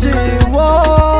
寂寞。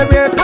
me viene